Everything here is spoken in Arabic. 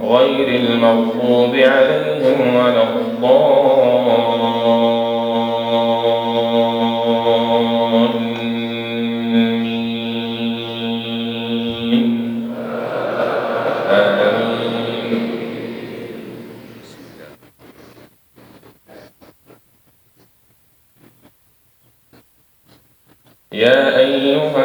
غير المغضوب عليهم ولا الضالين. يا أيها